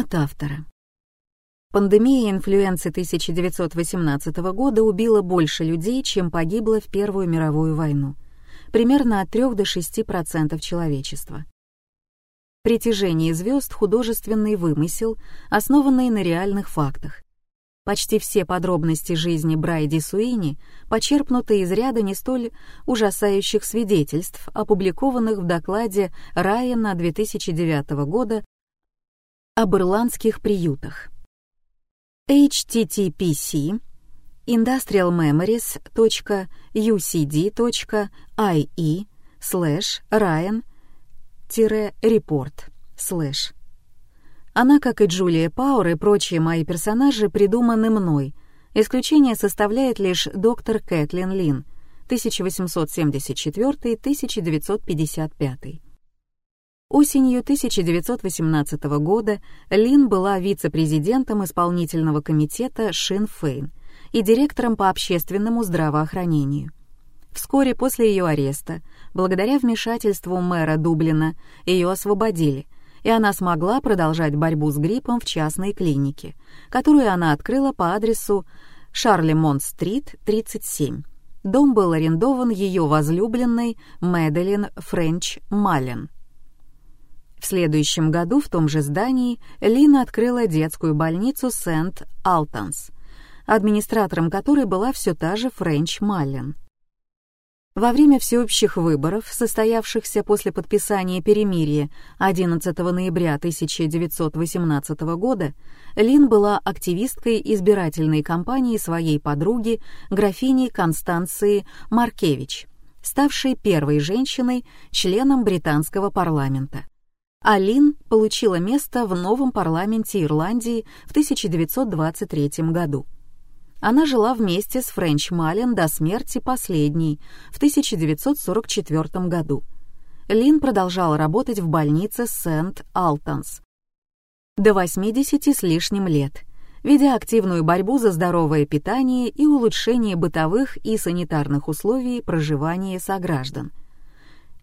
От автора. Пандемия инфлюенции 1918 года убила больше людей, чем погибло в Первую мировую войну. Примерно от 3 до 6% человечества. Притяжение звезд — художественный вымысел, основанный на реальных фактах. Почти все подробности жизни Брайди Суини почерпнуты из ряда не столь ужасающих свидетельств, опубликованных в докладе Райана 2009 года об ирландских приютах. httpc industrialmemories.ucd.ie slash ryan-report slash Она, как и Джулия Пауэр и прочие мои персонажи, придуманы мной. Исключение составляет лишь доктор Кэтлин Лин, 1874-1955. Осенью 1918 года Лин была вице-президентом исполнительного комитета Шин Фейн и директором по общественному здравоохранению. Вскоре после ее ареста, благодаря вмешательству мэра Дублина, ее освободили, и она смогла продолжать борьбу с гриппом в частной клинике, которую она открыла по адресу Шарлемонт-стрит, 37. Дом был арендован ее возлюбленной Мэдалин Френч Маллен. Следующем году в том же здании Лина открыла детскую больницу Сент-Алтанс, администратором которой была все та же Френч Маллен. Во время всеобщих выборов, состоявшихся после подписания перемирия 11 ноября 1918 года, Лин была активисткой избирательной кампании своей подруги, графини Констанции Маркевич, ставшей первой женщиной, членом британского парламента. Алин получила место в новом парламенте Ирландии в 1923 году. Она жила вместе с Френч Мален до смерти последней в 1944 году. Лин продолжала работать в больнице Сент-Алтанс до 80 с лишним лет, ведя активную борьбу за здоровое питание и улучшение бытовых и санитарных условий проживания сограждан –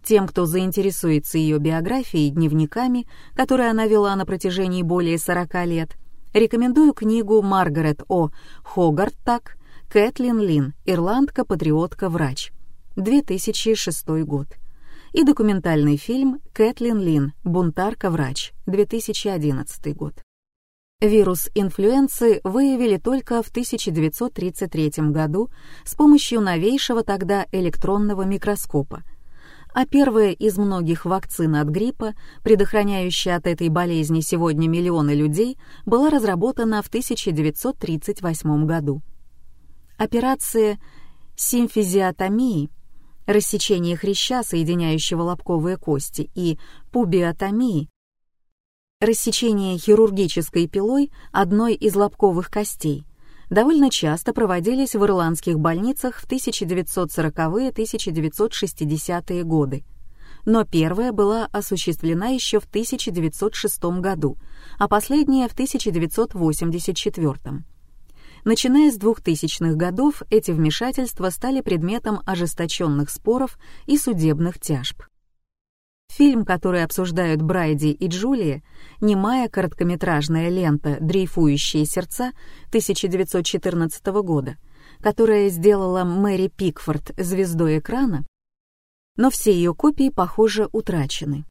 тем, кто заинтересуется ее биографией и дневниками, которые она вела на протяжении более 40 лет, рекомендую книгу Маргарет О. Хогартак «Кэтлин Лин. Ирландка, врач», 2006 год, и документальный фильм «Кэтлин Лин. Бунтарка-врач», 2011 год. Вирус инфлюенции выявили только в 1933 году с помощью новейшего тогда электронного микроскопа — а первая из многих вакцин от гриппа, предохраняющая от этой болезни сегодня миллионы людей, была разработана в 1938 году. Операция симфизиотомии, рассечение хряща, соединяющего лобковые кости, и пубиотомии, рассечение хирургической пилой одной из лобковых костей, довольно часто проводились в ирландских больницах в 1940-1960-е годы. Но первая была осуществлена еще в 1906 году, а последняя в 1984. Начиная с 2000-х годов эти вмешательства стали предметом ожесточенных споров и судебных тяжб. Фильм, который обсуждают Брайди и Джулия, немая короткометражная лента «Дрейфующие сердца» 1914 года, которая сделала Мэри Пикфорд звездой экрана, но все ее копии, похоже, утрачены.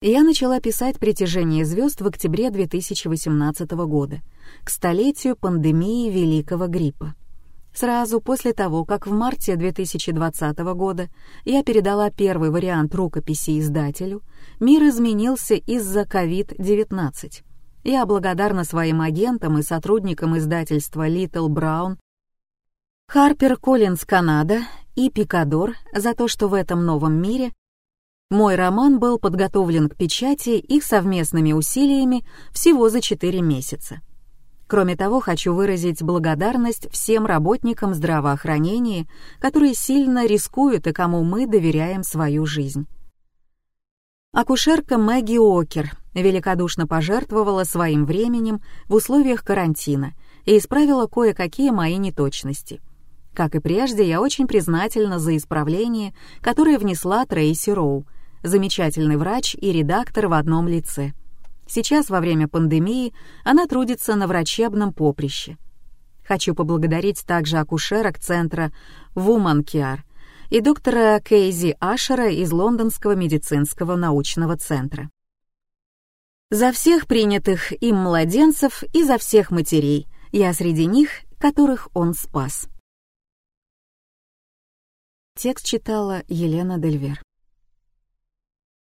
Я начала писать «Притяжение звезд» в октябре 2018 года, к столетию пандемии Великого гриппа. Сразу после того, как в марте 2020 года я передала первый вариант рукописи издателю, мир изменился из-за COVID-19. Я благодарна своим агентам и сотрудникам издательства Little Brown, Harper Collins Канада и Пикадор за то, что в этом новом мире мой роман был подготовлен к печати их совместными усилиями всего за 4 месяца. Кроме того, хочу выразить благодарность всем работникам здравоохранения, которые сильно рискуют и кому мы доверяем свою жизнь. Акушерка Мэгги Окер великодушно пожертвовала своим временем в условиях карантина и исправила кое-какие мои неточности. Как и прежде, я очень признательна за исправление, которое внесла Трейси Роу, замечательный врач и редактор в одном лице — Сейчас, во время пандемии, она трудится на врачебном поприще. Хочу поблагодарить также акушерок центра Woman Care и доктора Кейзи Ашера из Лондонского медицинского научного центра. За всех принятых им младенцев и за всех матерей, я среди них, которых он спас. Текст читала Елена Дельвер.